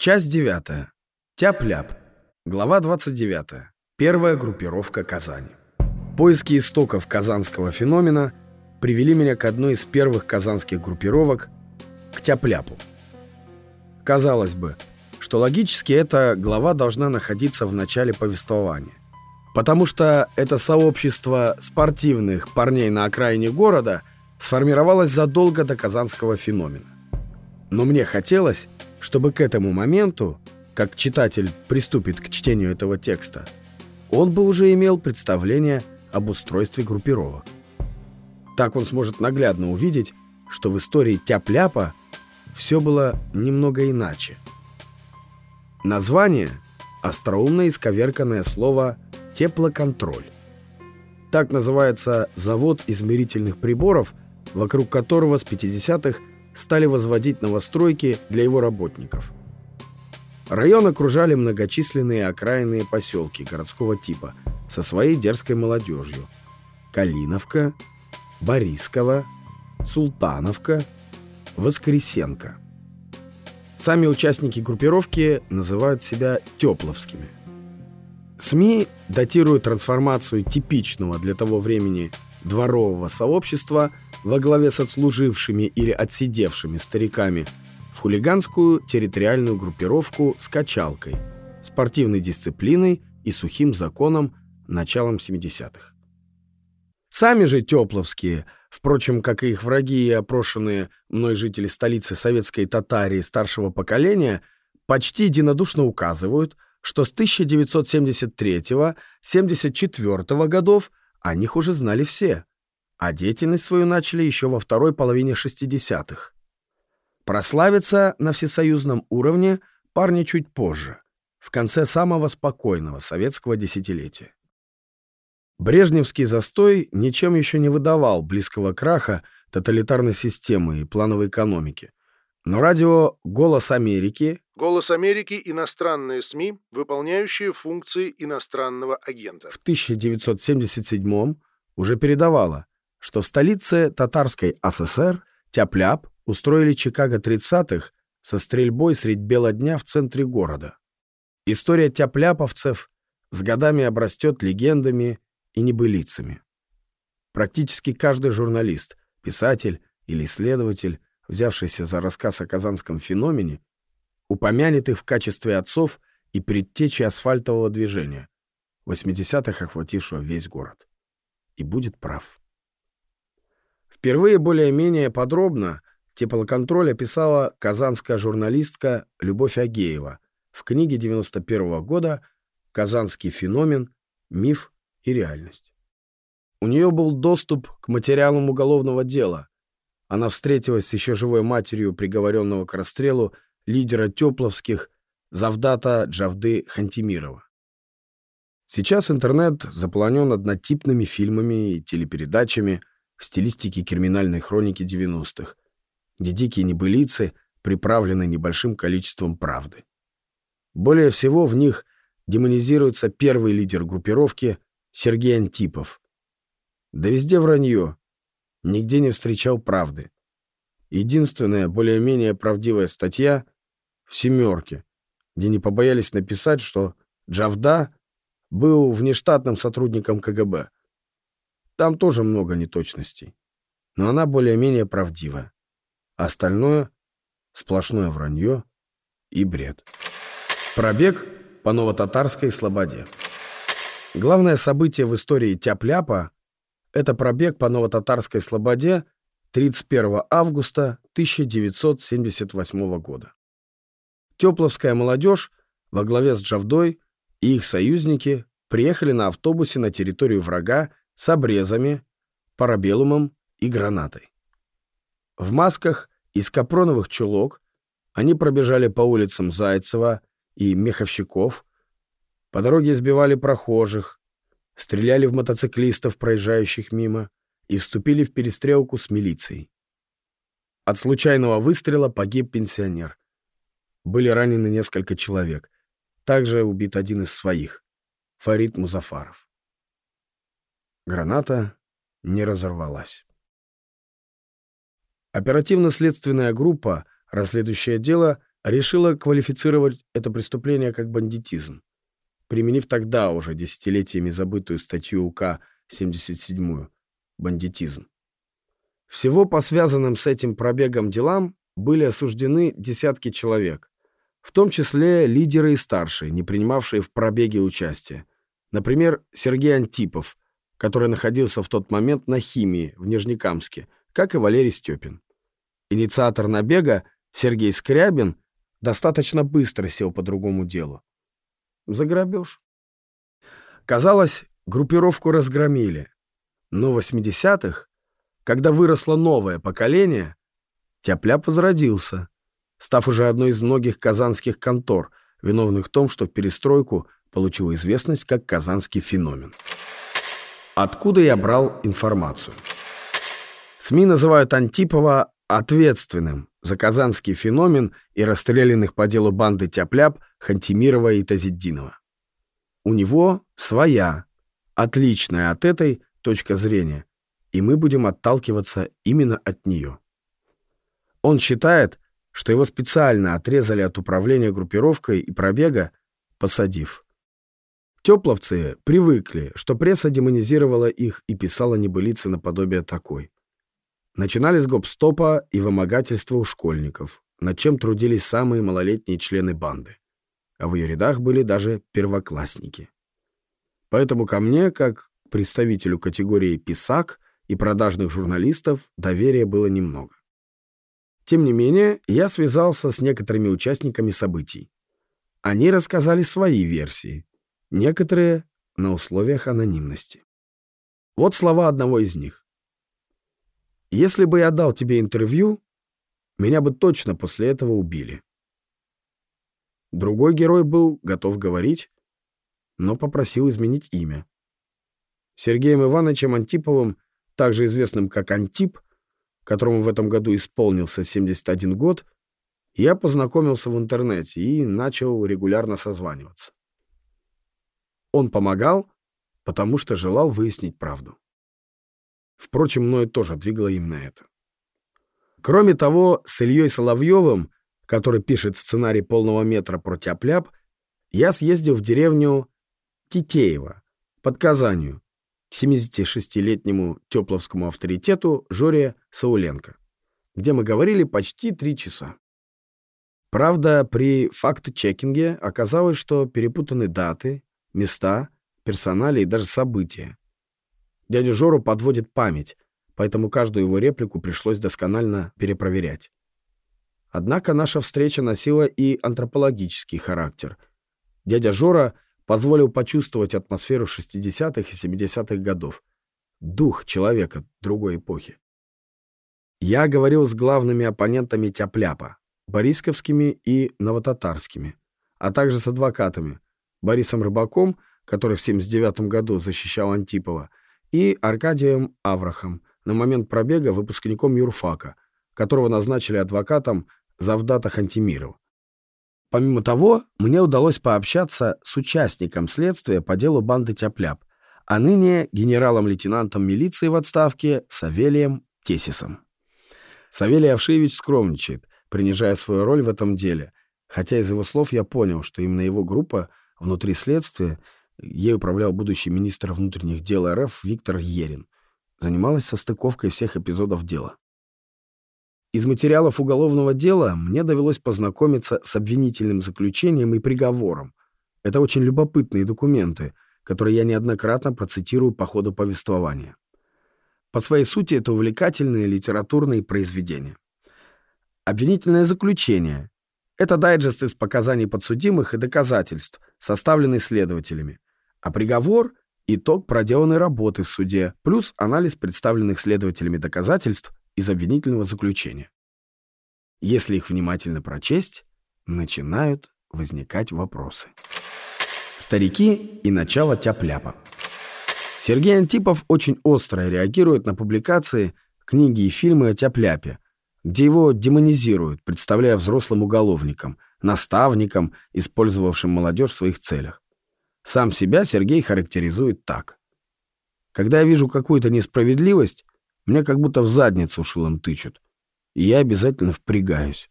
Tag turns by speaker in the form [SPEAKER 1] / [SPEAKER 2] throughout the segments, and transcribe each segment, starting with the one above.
[SPEAKER 1] Часть 9. Тяп-ляп. Глава 29. Первая группировка Казани. Поиски истоков казанского феномена привели меня к одной из первых казанских группировок – к тяп-ляпу. Казалось бы, что логически эта глава должна находиться в начале повествования. Потому что это сообщество спортивных парней на окраине города сформировалось задолго до казанского феномена. Но мне хотелось, чтобы к этому моменту, как читатель приступит к чтению этого текста, он бы уже имел представление об устройстве группировок. Так он сможет наглядно увидеть, что в истории Тяп-Ляпа все было немного иначе. Название – остроумно исковерканное слово «теплоконтроль». Так называется завод измерительных приборов, вокруг которого с 50-х стали возводить новостройки для его работников. Район окружали многочисленные окраинные поселки городского типа со своей дерзкой молодежью. Калиновка, Борисково, Султановка, Воскресенко. Сами участники группировки называют себя «тепловскими». СМИ датируют трансформацию типичного для того времени дворового сообщества во главе с отслужившими или отсидевшими стариками в хулиганскую территориальную группировку с качалкой, спортивной дисциплиной и сухим законом началом 70-х. Сами же Тепловские, впрочем, как и их враги и опрошенные мной жители столицы советской Татарии старшего поколения, почти единодушно указывают, что с 1973-74 годов о них уже знали все, а деятельность свою начали еще во второй половине 60-х. Прославиться на всесоюзном уровне парни чуть позже, в конце самого спокойного советского десятилетия. Брежневский застой ничем еще не выдавал близкого краха тоталитарной системы и плановой экономики. Но радио «Голос Америки»
[SPEAKER 2] «Голос Америки» — иностранные СМИ, выполняющие функции иностранного агента.
[SPEAKER 1] в 1977 уже передавало, что в столице Татарской ССР Тяп-Ляп устроили Чикаго 30-х со стрельбой средь бела дня в центре города. История тяп-ляповцев с годами обрастет легендами и небылицами. Практически каждый журналист, писатель или исследователь, взявшийся за рассказ о казанском феномене, упомянет их в качестве отцов и предтечи асфальтового движения, 80-х охватившего весь город. И будет прав. Впервые более-менее подробно теплоконтроль описала казанская журналистка Любовь Агеева в книге 91 года «Казанский феномен. Миф и реальность». У нее был доступ к материалам уголовного дела. Она встретилась с еще живой матерью приговоренного к расстрелу лидера Тепловских Завдата Джавды Хантимирова. Сейчас интернет заполонен однотипными фильмами и телепередачами в стилистике криминальной хроники 90-х, где дикие небылицы приправлены небольшим количеством правды. Более всего в них демонизируется первый лидер группировки Сергей Антипов. Да везде вранье. Нигде не встречал правды. Единственная более-менее правдивая статья в «семерке», где не побоялись написать, что Джавда был внештатным сотрудником КГБ. Там тоже много неточностей. Но она более-менее правдива. Остальное — сплошное вранье и бред. Пробег по новотатарской слободе. Главное событие в истории Тяп-Ляпа — это пробег по новотатарской слободе 31 августа 1978 года. Тепловская молодежь во главе с Джавдой и их союзники приехали на автобусе на территорию врага с обрезами, парабеллумом и гранатой. В масках из капроновых чулок они пробежали по улицам Зайцева и Меховщиков, по дороге избивали прохожих, стреляли в мотоциклистов, проезжающих мимо, и вступили в перестрелку с милицией. От случайного выстрела погиб пенсионер. Были ранены несколько человек. Также убит один из своих, Фарид Музафаров. Граната не разорвалась. Оперативно-следственная группа, расследующее дело, решила квалифицировать это преступление как бандитизм, применив тогда уже десятилетиями забытую статью УК 77 «Бандитизм». Всего по связанным с этим пробегом делам были осуждены десятки человек, в том числе лидеры и старшие, не принимавшие в пробеге участие. Например, Сергей Антипов, который находился в тот момент на химии в Нижнекамске, как и Валерий Степин. Инициатор набега Сергей Скрябин достаточно быстро сел по другому делу. За грабеж. Казалось, группировку разгромили. Но в 80-х, когда выросло новое поколение, Тяпляп возродился, став уже одной из многих казанских контор, виновных в том, что перестройку получила известность как казанский феномен. Откуда я брал информацию? СМИ называют Антипова ответственным за казанский феномен и расстрелянных по делу банды Тяпляп Хантимирова и Тазиддинова. У него своя, отличная от этой точка зрения, и мы будем отталкиваться именно от нее. Он считает, что его специально отрезали от управления группировкой и пробега, посадив. Тепловцы привыкли, что пресса демонизировала их и писала небылицы наподобие такой. Начинали с гоп-стопа и вымогательства у школьников, над чем трудились самые малолетние члены банды. А в ее рядах были даже первоклассники. Поэтому ко мне, как представителю категории «писак» и продажных журналистов, доверия было немного. Тем не менее, я связался с некоторыми участниками событий. Они рассказали свои версии, некоторые на условиях анонимности. Вот слова одного из них. «Если бы я дал тебе интервью, меня бы точно после этого убили». Другой герой был готов говорить, но попросил изменить имя. Сергеем Ивановичем Антиповым, также известным как Антип, которому в этом году исполнился 71 год, я познакомился в интернете и начал регулярно созваниваться. Он помогал, потому что желал выяснить правду. Впрочем, мною тоже двигало именно это. Кроме того, с Ильей Соловьевым, который пишет сценарий полного метра про тяп-ляп, я съездил в деревню Титеево под Казанью к 76-летнему тепловскому авторитету Жоре Сауленко, где мы говорили почти три часа. Правда, при факт-чекинге оказалось, что перепутаны даты, места, персонали и даже события. Дядю Жору подводит память, поэтому каждую его реплику пришлось досконально перепроверять. Однако наша встреча носила и антропологический характер. Дядя Жора — позволил почувствовать атмосферу 60-х и 70-х годов, дух человека другой эпохи. Я говорил с главными оппонентами Тяпляпа, Борисковскими и Новотатарскими, а также с адвокатами, Борисом Рыбаком, который в 79 году защищал Антипова, и Аркадием Аврахом, на момент пробега выпускником юрфака, которого назначили адвокатом Завдата Хантимиров. Помимо того, мне удалось пообщаться с участником следствия по делу банды Тяпляп, а ныне генералом-лейтенантом милиции в отставке Савелием Тесисом. Савелий Авшевич скромничает, принижая свою роль в этом деле, хотя из его слов я понял, что именно его группа внутри следствия, ей управлял будущий министр внутренних дел РФ Виктор Ерин, занималась состыковкой всех эпизодов дела. Из материалов уголовного дела мне довелось познакомиться с обвинительным заключением и приговором. Это очень любопытные документы, которые я неоднократно процитирую по ходу повествования. По своей сути это увлекательные литературные произведения. Обвинительное заключение – это дайджест из показаний подсудимых и доказательств, составленный следователями. А приговор – итог проделанной работы в суде, плюс анализ представленных следователями доказательств из обвинительного заключения. Если их внимательно прочесть, начинают возникать вопросы. Старики и начало тяп-ляпа. Сергей Антипов очень остро реагирует на публикации, книги и фильмы о тяп-ляпе, где его демонизируют, представляя взрослым уголовником, наставником, использовавшим молодежь в своих целях. Сам себя Сергей характеризует так. Когда я вижу какую-то несправедливость, мне как будто в задницу шилом тычут. И я обязательно впрягаюсь.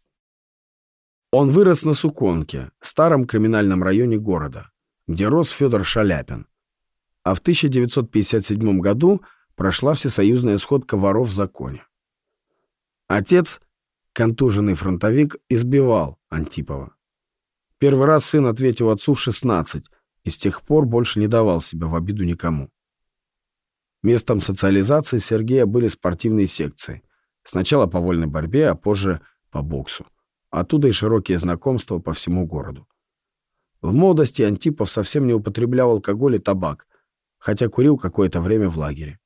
[SPEAKER 1] Он вырос на Суконке, старом криминальном районе города, где рос Федор Шаляпин. А в 1957 году прошла всесоюзная сходка воров в законе. Отец, контуженный фронтовик, избивал Антипова. Первый раз сын ответил отцу в 16 и с тех пор больше не давал себя в обиду никому. Местом социализации Сергея были спортивные секции. Сначала по вольной борьбе, а позже по боксу. Оттуда и широкие знакомства по всему городу. В молодости Антипов совсем не употреблял алкоголь и табак, хотя курил какое-то время в лагере.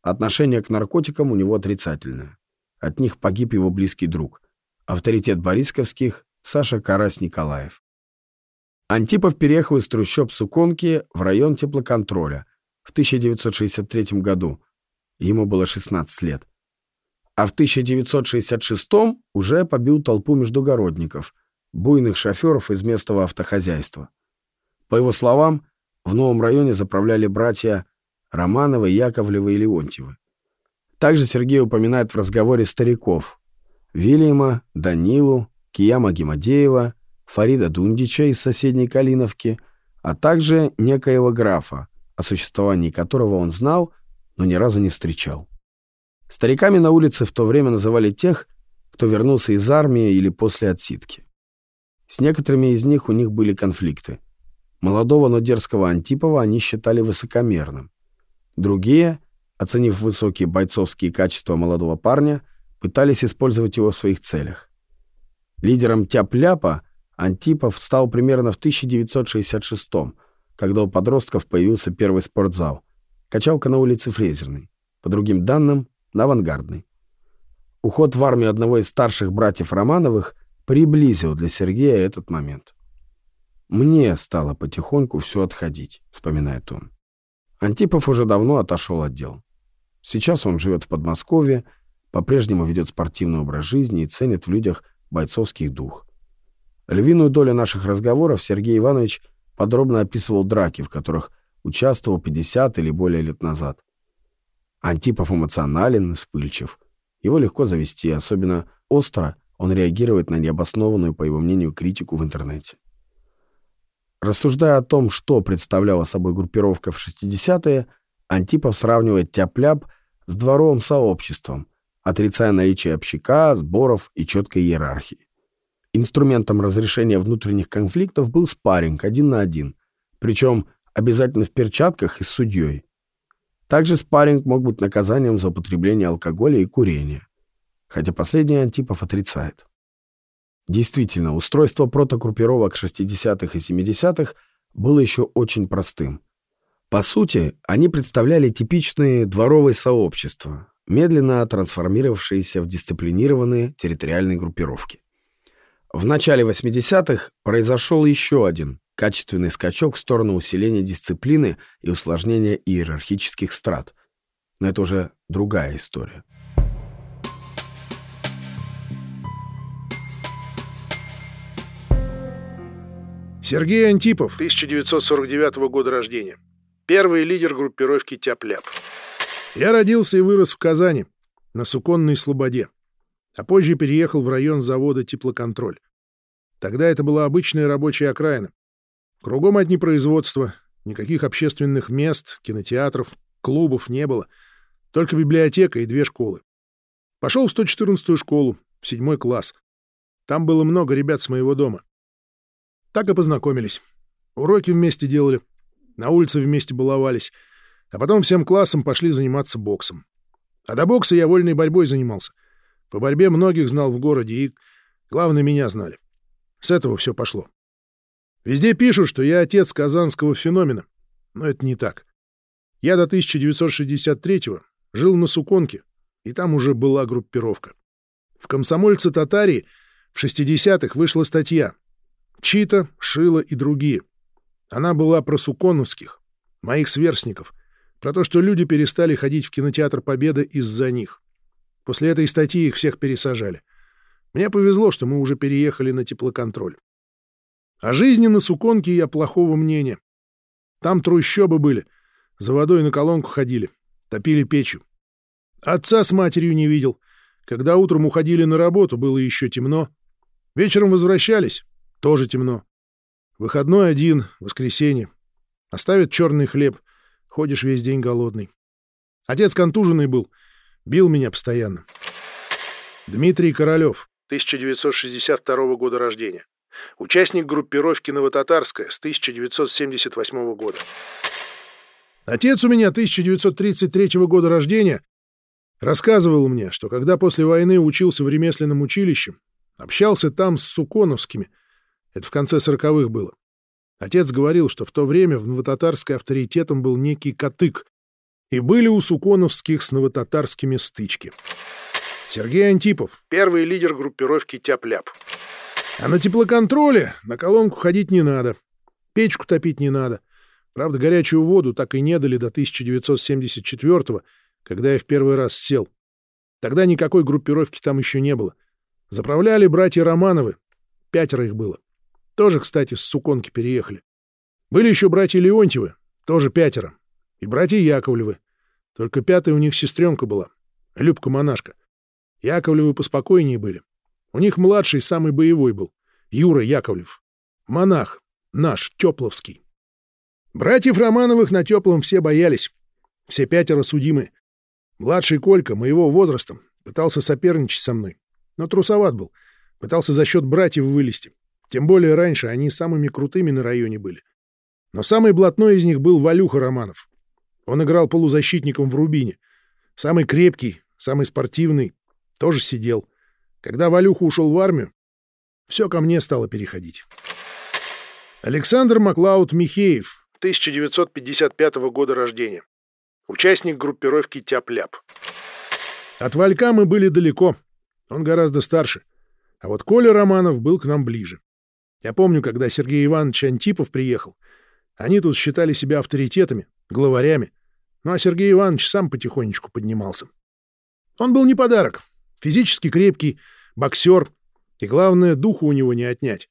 [SPEAKER 1] Отношение к наркотикам у него отрицательное. От них погиб его близкий друг, авторитет Борисковских Саша Карась-Николаев. Антипов переехал из трущоб Суконки в район теплоконтроля в 1963 году. Ему было 16 лет. А в 1966 уже побил толпу междугородников, буйных шоферов из местного автохозяйства. По его словам, в новом районе заправляли братья Романовы, Яковлевы и Леонтьевы. Также Сергей упоминает в разговоре стариков Вильяма, Данилу, Кияма Гимадеева, Фарида Дундича из соседней Калиновки, а также некоего графа, о существовании которого он знал, но ни разу не встречал. Стариками на улице в то время называли тех, кто вернулся из армии или после отсидки. С некоторыми из них у них были конфликты. Молодого, но дерзкого Антипова они считали высокомерным. Другие, оценив высокие бойцовские качества молодого парня, пытались использовать его в своих целях. Лидером тяп-ляпа Антипов стал примерно в 1966 когда у подростков появился первый спортзал. Качалка на улице Фрезерной. По другим данным, на Авангардной. Уход в армию одного из старших братьев Романовых приблизил для Сергея этот момент. «Мне стало потихоньку все отходить», — вспоминает он. Антипов уже давно отошел от дел. Сейчас он живет в Подмосковье, по-прежнему ведет спортивный образ жизни и ценит в людях бойцовский дух. Львиную долю наших разговоров Сергей Иванович подробно описывал драки, в которых участвовал 50 или более лет назад. Антипов эмоционален, вспыльчив. Его легко завести, особенно остро он реагирует на необоснованную, по его мнению, критику в интернете. Рассуждая о том, что представляла собой группировка в 60-е, Антипов сравнивает тяп-ляп с дворовым сообществом, отрицая наличие общака, сборов и четкой иерархии. Инструментом разрешения внутренних конфликтов был спарринг один на один, причем обязательно в перчатках и с судьей. Также спарринг мог быть наказанием за употребление алкоголя и курение, хотя последний Антипов отрицает. Действительно, устройство протогруппировок 60-х и 70-х было еще очень простым. По сути, они представляли типичные дворовые сообщества, медленно трансформировавшиеся в дисциплинированные территориальные группировки. В начале 80-х произошел еще один качественный скачок в сторону усиления дисциплины и усложнения иерархических страт. Но это уже другая история.
[SPEAKER 2] Сергей Антипов, 1949 года рождения. Первый лидер группировки «Тяп-ляп». Я родился и вырос в Казани, на Суконной Слободе а позже переехал в район завода «Теплоконтроль». Тогда это была обычная рабочая окраина. Кругом одни производства, никаких общественных мест, кинотеатров, клубов не было, только библиотека и две школы. Пошел в 114-ю школу, в седьмой класс. Там было много ребят с моего дома. Так и познакомились. Уроки вместе делали, на улице вместе баловались, а потом всем классом пошли заниматься боксом. А до бокса я вольной борьбой занимался — по борьбе многих знал в городе, и, главное, меня знали. С этого все пошло. Везде пишут, что я отец казанского феномена, но это не так. Я до 1963-го жил на Суконке, и там уже была группировка. В «Комсомольце Татарии» в 60-х вышла статья «Чита, Шила и другие». Она была про суконовских, моих сверстников, про то, что люди перестали ходить в кинотеатр «Победа» из-за них. После этой статьи их всех пересажали. Мне повезло, что мы уже переехали на теплоконтроль. О жизни на Суконке я плохого мнения. Там трущобы были, за водой на колонку ходили, топили печью. Отца с матерью не видел. Когда утром уходили на работу, было еще темно. Вечером возвращались. Тоже темно. Выходной один, воскресенье. Оставят черный хлеб. Ходишь весь день голодный. Отец контуженный был. Бил меня постоянно. Дмитрий Королев, 1962 года рождения. Участник группировки «Новотатарская» с 1978 года. Отец у меня 1933 года рождения рассказывал мне, что когда после войны учился в ремесленном училище, общался там с Суконовскими, это в конце сороковых было. Отец говорил, что в то время в Новотатарской авторитетом был некий Катык, и были у Суконовских с новотатарскими стычки. Сергей Антипов, первый лидер группировки «Тяп-ляп». А на теплоконтроле на колонку ходить не надо, печку топить не надо. Правда, горячую воду так и не дали до 1974-го, когда я в первый раз сел. Тогда никакой группировки там еще не было. Заправляли братья Романовы. Пятеро их было. Тоже, кстати, с Суконки переехали. Были еще братья Леонтьевы, тоже пятеро. И братья Яковлевы. Только пятая у них сестренка была, Любка-монашка. Яковлевы поспокойнее были. У них младший самый боевой был, Юра Яковлев. Монах, наш, Тепловский. Братьев Романовых на Теплом все боялись. Все пятеро судимы. Младший Колька, моего возраста, пытался соперничать со мной. Но трусоват был. Пытался за счет братьев вылезти. Тем более раньше они самыми крутыми на районе были. Но самый блатной из них был Валюха Романов. Он играл полузащитником в Рубине. Самый крепкий, самый спортивный. Тоже сидел. Когда Валюха ушел в армию, все ко мне стало переходить. Александр Маклауд Михеев, 1955 года рождения. Участник группировки «Тяп-ляп». От Валька мы были далеко. Он гораздо старше. А вот Коля Романов был к нам ближе. Я помню, когда Сергей Иванович Антипов приехал, они тут считали себя авторитетами, главарями. Ну а Сергей Иванович сам потихонечку поднимался. Он был не подарок. Физически крепкий, боксер. И главное, духу у него не отнять.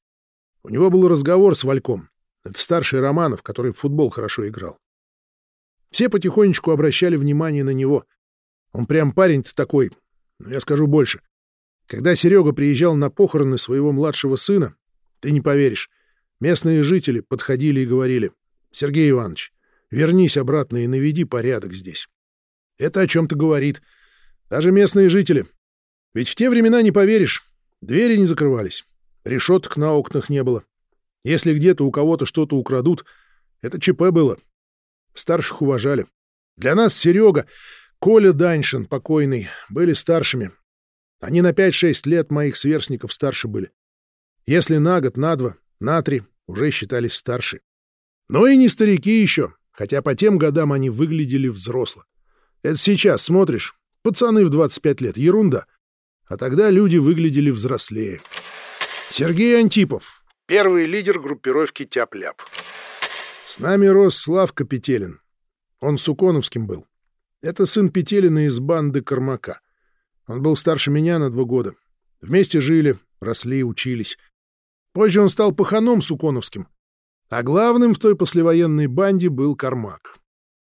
[SPEAKER 2] У него был разговор с Вальком. Это старший Романов, который в футбол хорошо играл. Все потихонечку обращали внимание на него. Он прям парень-то такой, но я скажу больше. Когда Серега приезжал на похороны своего младшего сына, ты не поверишь. Местные жители подходили и говорили, «Сергей Иванович, вернись обратно и наведи порядок здесь». Это о чем-то говорит. Даже местные жители. Ведь в те времена, не поверишь, двери не закрывались, решеток на окнах не было. Если где-то у кого-то что-то украдут, это ЧП было. Старших уважали. Для нас Серега, Коля Даньшин, покойный, были старшими. Они на 5-6 лет моих сверстников старше были. Если на год, на два, на три уже считались старше. Но и не старики еще, хотя по тем годам они выглядели взросло. Это сейчас смотришь, пацаны в 25 лет, ерунда. А тогда люди выглядели взрослее. Сергей Антипов, первый лидер группировки «Тяп-ляп». С нами рос Славка Петелин. Он Суконовским был. Это сын Петелина из банды Кормака. Он был старше меня на два года. Вместе жили, росли, учились. Позже он стал паханом Суконовским, а главным в той послевоенной банде был Кармак.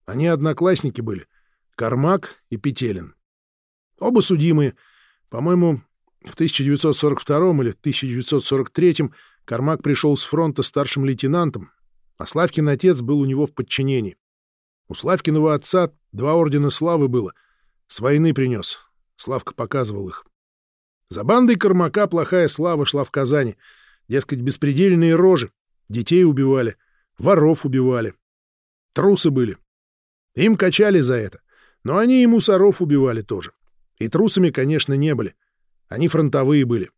[SPEAKER 2] Они одноклассники были — Кармак и Петелин. Оба судимые. По-моему, в 1942 или 1943 Кармак пришел с фронта старшим лейтенантом, а Славкин отец был у него в подчинении. У Славкиного отца два ордена славы было. С войны принес. Славка показывал их. За бандой Кармака плохая слава шла в Казани — Дескать, беспредельные рожи. Детей убивали, воров убивали. Трусы были. Им качали за это. Но они и мусоров убивали тоже. И трусами, конечно, не были. Они фронтовые были.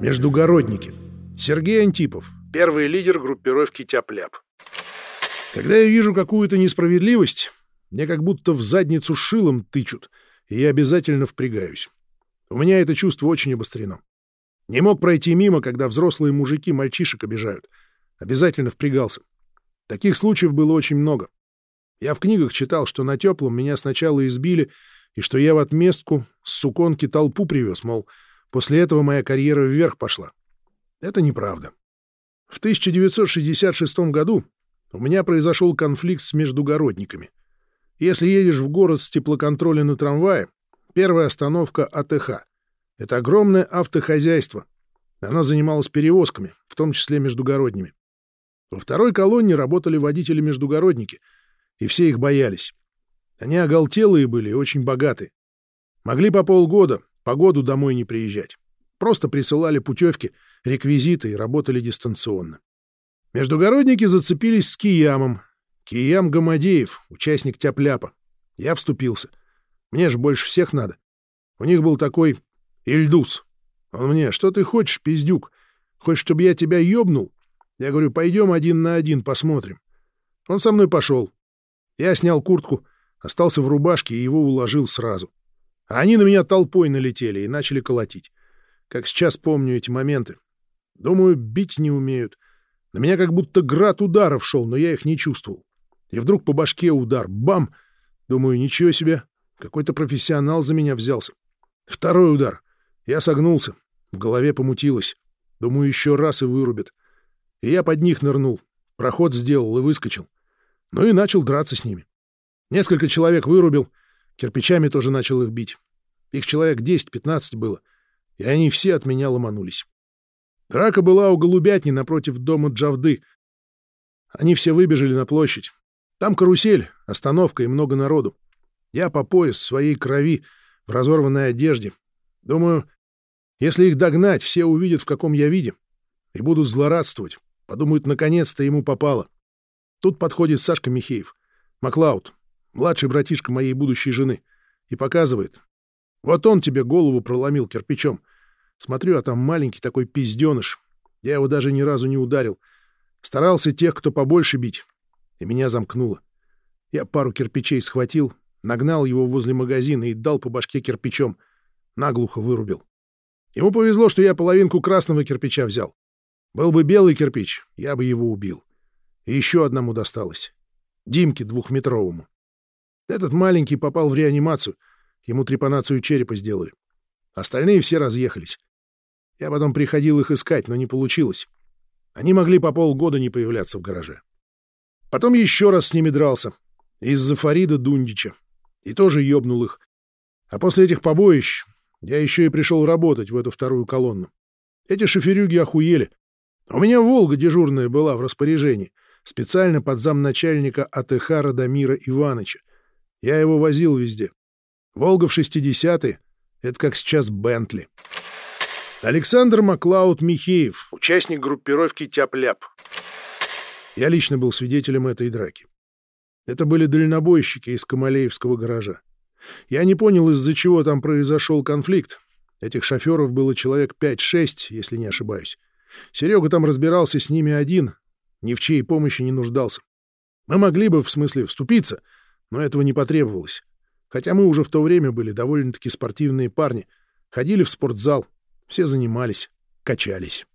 [SPEAKER 2] Междугородники. Сергей Антипов, первый лидер группировки «Тяп-ляп». Когда я вижу какую-то несправедливость, мне как будто в задницу шилом тычут — и я обязательно впрягаюсь. У меня это чувство очень обострено. Не мог пройти мимо, когда взрослые мужики мальчишек обижают. Обязательно впрягался. Таких случаев было очень много. Я в книгах читал, что на теплом меня сначала избили, и что я в отместку с суконки толпу привез, мол, после этого моя карьера вверх пошла. Это неправда. В 1966 году у меня произошел конфликт с междугородниками. Если едешь в город с теплоконтроля на трамвае, первая остановка АТХ. Это огромное автохозяйство. Оно занималось перевозками, в том числе междугородними. Во второй колонне работали водители-междугородники, и все их боялись. Они оголтелые были и очень богатые. Могли по полгода, по году домой не приезжать. Просто присылали путевки, реквизиты и работали дистанционно. Междугородники зацепились с Киямом. Киям Гамадеев, участник тяп-ляпа. Я вступился. Мне же больше всех надо. У них был такой Ильдус. Он мне, что ты хочешь, пиздюк? Хочешь, чтобы я тебя ёбнул? Я говорю, пойдем один на один посмотрим. Он со мной пошел. Я снял куртку, остался в рубашке и его уложил сразу. А они на меня толпой налетели и начали колотить. Как сейчас помню эти моменты. Думаю, бить не умеют. На меня как будто град ударов шел, но я их не чувствовал. И вдруг по башке удар. Бам! Думаю, ничего себе. Какой-то профессионал за меня взялся. Второй удар. Я согнулся. В голове помутилось. Думаю, еще раз и вырубят. И я под них нырнул. Проход сделал и выскочил. Ну и начал драться с ними. Несколько человек вырубил. Кирпичами тоже начал их бить. Их человек 10-15 было. И они все от меня ломанулись. Драка была у голубятни напротив дома Джавды. Они все выбежали на площадь. Там карусель, остановка и много народу. Я по пояс своей крови в разорванной одежде. Думаю, если их догнать, все увидят, в каком я виде, и будут злорадствовать. Подумают, наконец-то ему попало. Тут подходит Сашка Михеев, Маклауд, младший братишка моей будущей жены, и показывает. Вот он тебе голову проломил кирпичом. Смотрю, а там маленький такой пизденыш. Я его даже ни разу не ударил. Старался тех, кто побольше бить. И меня замкнуло. Я пару кирпичей схватил, нагнал его возле магазина и дал по башке кирпичом. Наглухо вырубил. Ему повезло, что я половинку красного кирпича взял. Был бы белый кирпич, я бы его убил. И еще одному досталось. Димке двухметровому. Этот маленький попал в реанимацию. Ему трепанацию черепа сделали. Остальные все разъехались. Я потом приходил их искать, но не получилось. Они могли по полгода не появляться в гараже. Потом еще раз с ними дрался. Из-за Фарида Дундича. И тоже ёбнул их. А после этих побоищ я еще и пришел работать в эту вторую колонну. Эти шоферюги охуели. У меня «Волга» дежурная была в распоряжении, специально под замначальника АТХ Радомира Иваныча. Я его возил везде. «Волга» в 60-е — это как сейчас «Бентли». Александр Маклауд Михеев, участник группировки «Тяп-ляп». Я лично был свидетелем этой драки. Это были дальнобойщики из Камалеевского гаража. Я не понял, из-за чего там произошел конфликт. Этих шоферов было человек 5-6, если не ошибаюсь. Серега там разбирался с ними один, ни в чьей помощи не нуждался. Мы могли бы, в смысле, вступиться, но этого не потребовалось. Хотя мы уже в то время были довольно-таки спортивные парни, ходили в спортзал, все занимались, качались.